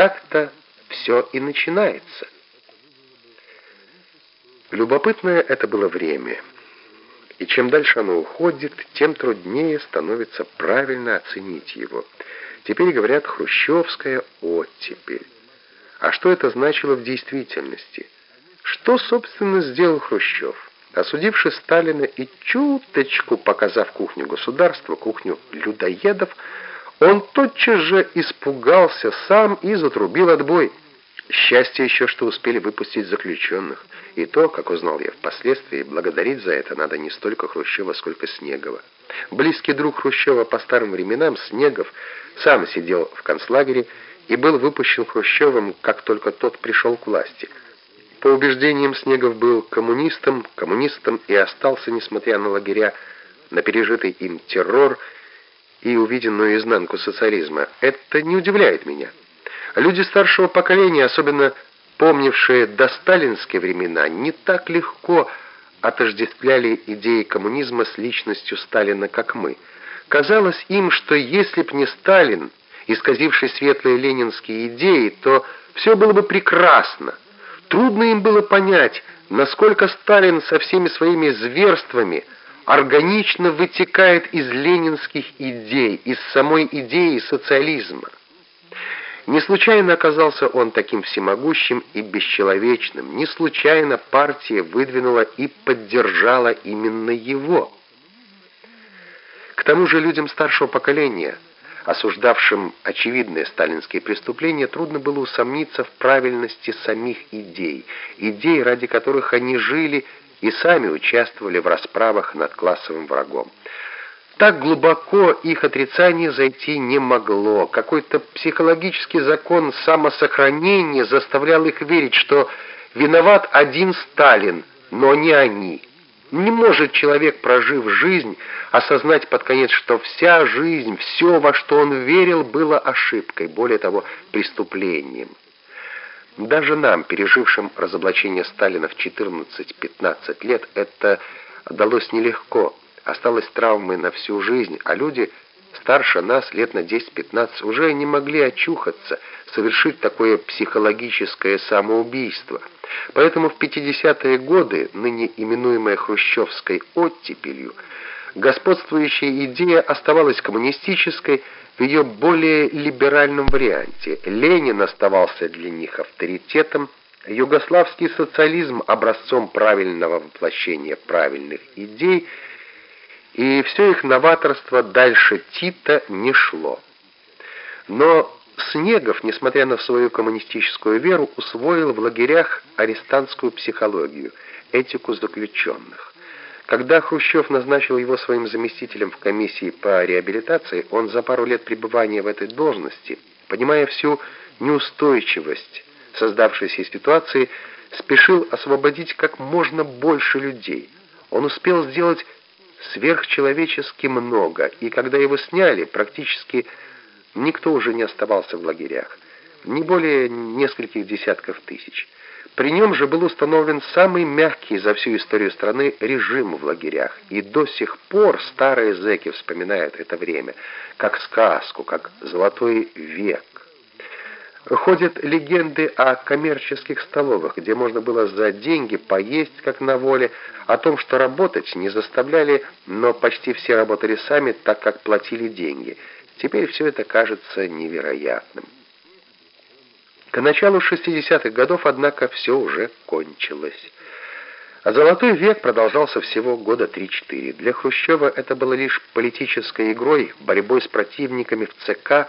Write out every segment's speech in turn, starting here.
так-то все и начинается. Любопытное это было время. И чем дальше оно уходит, тем труднее становится правильно оценить его. Теперь говорят «хрущевская оттепель». А что это значило в действительности? Что, собственно, сделал Хрущев? Осудивший Сталина и чуточку показав кухню государства, кухню людоедов, он тотчас же испугался сам и затрубил отбой. Счастье еще, что успели выпустить заключенных. И то, как узнал я впоследствии, благодарить за это надо не столько Хрущева, сколько Снегова. Близкий друг Хрущева по старым временам, Снегов, сам сидел в концлагере и был выпущен Хрущевым, как только тот пришел к власти. По убеждениям Снегов был коммунистом, коммунистом и остался, несмотря на лагеря, на пережитый им террор и увиденную изнанку социализма. Это не удивляет меня. Люди старшего поколения, особенно помнившие досталинские времена, не так легко отождествляли идеи коммунизма с личностью Сталина, как мы. Казалось им, что если б не Сталин, исказивший светлые ленинские идеи, то все было бы прекрасно. Трудно им было понять, насколько Сталин со всеми своими зверствами органично вытекает из ленинских идей, из самой идеи социализма. Не случайно оказался он таким всемогущим и бесчеловечным, не случайно партия выдвинула и поддержала именно его. К тому же людям старшего поколения, осуждавшим очевидные сталинские преступления, трудно было усомниться в правильности самих идей, идей, ради которых они жили и сами участвовали в расправах над классовым врагом. Так глубоко их отрицание зайти не могло. Какой-то психологический закон самосохранения заставлял их верить, что виноват один Сталин, но не они. Не может человек, прожив жизнь, осознать под конец, что вся жизнь, все, во что он верил, было ошибкой, более того, преступлением. Даже нам, пережившим разоблачение Сталина в 14-15 лет, это далось нелегко осталась травмой на всю жизнь, а люди старше нас, лет на 10-15, уже не могли очухаться, совершить такое психологическое самоубийство. Поэтому в 50-е годы, ныне именуемая хрущевской оттепелью, господствующая идея оставалась коммунистической в ее более либеральном варианте. Ленин оставался для них авторитетом, югославский социализм образцом правильного воплощения правильных идей – и все их новаторство дальше Тита не шло. Но Снегов, несмотря на свою коммунистическую веру, усвоил в лагерях арестантскую психологию, этику заключенных. Когда Хрущев назначил его своим заместителем в комиссии по реабилитации, он за пару лет пребывания в этой должности, понимая всю неустойчивость создавшейся ситуации, спешил освободить как можно больше людей. Он успел сделать сверхчеловечески много, и когда его сняли, практически никто уже не оставался в лагерях, не более нескольких десятков тысяч. При нем же был установлен самый мягкий за всю историю страны режим в лагерях, и до сих пор старые зэки вспоминают это время, как сказку, как золотой век. Ходят легенды о коммерческих столовых, где можно было за деньги поесть, как на воле, о том, что работать не заставляли, но почти все работали сами, так как платили деньги. Теперь все это кажется невероятным. К началу 60-х годов, однако, все уже кончилось. А золотой век продолжался всего года 3-4. Для Хрущева это было лишь политической игрой, борьбой с противниками в ЦК,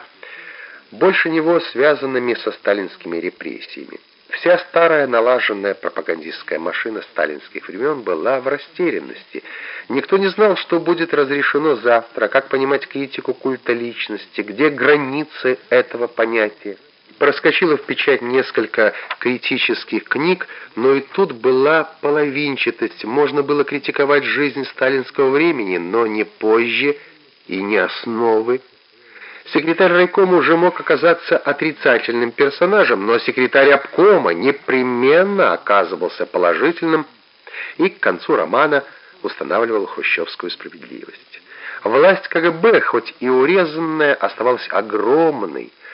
больше него связанными со сталинскими репрессиями. Вся старая налаженная пропагандистская машина сталинских времен была в растерянности. Никто не знал, что будет разрешено завтра, как понимать критику культа личности, где границы этого понятия. Проскочило в печать несколько критических книг, но и тут была половинчатость. Можно было критиковать жизнь сталинского времени, но не позже и не основы Секретарь райкома уже мог оказаться отрицательным персонажем, но секретарь обкома непременно оказывался положительным и к концу романа устанавливал хрущевскую справедливость. Власть КГБ, хоть и урезанная, оставалась огромной,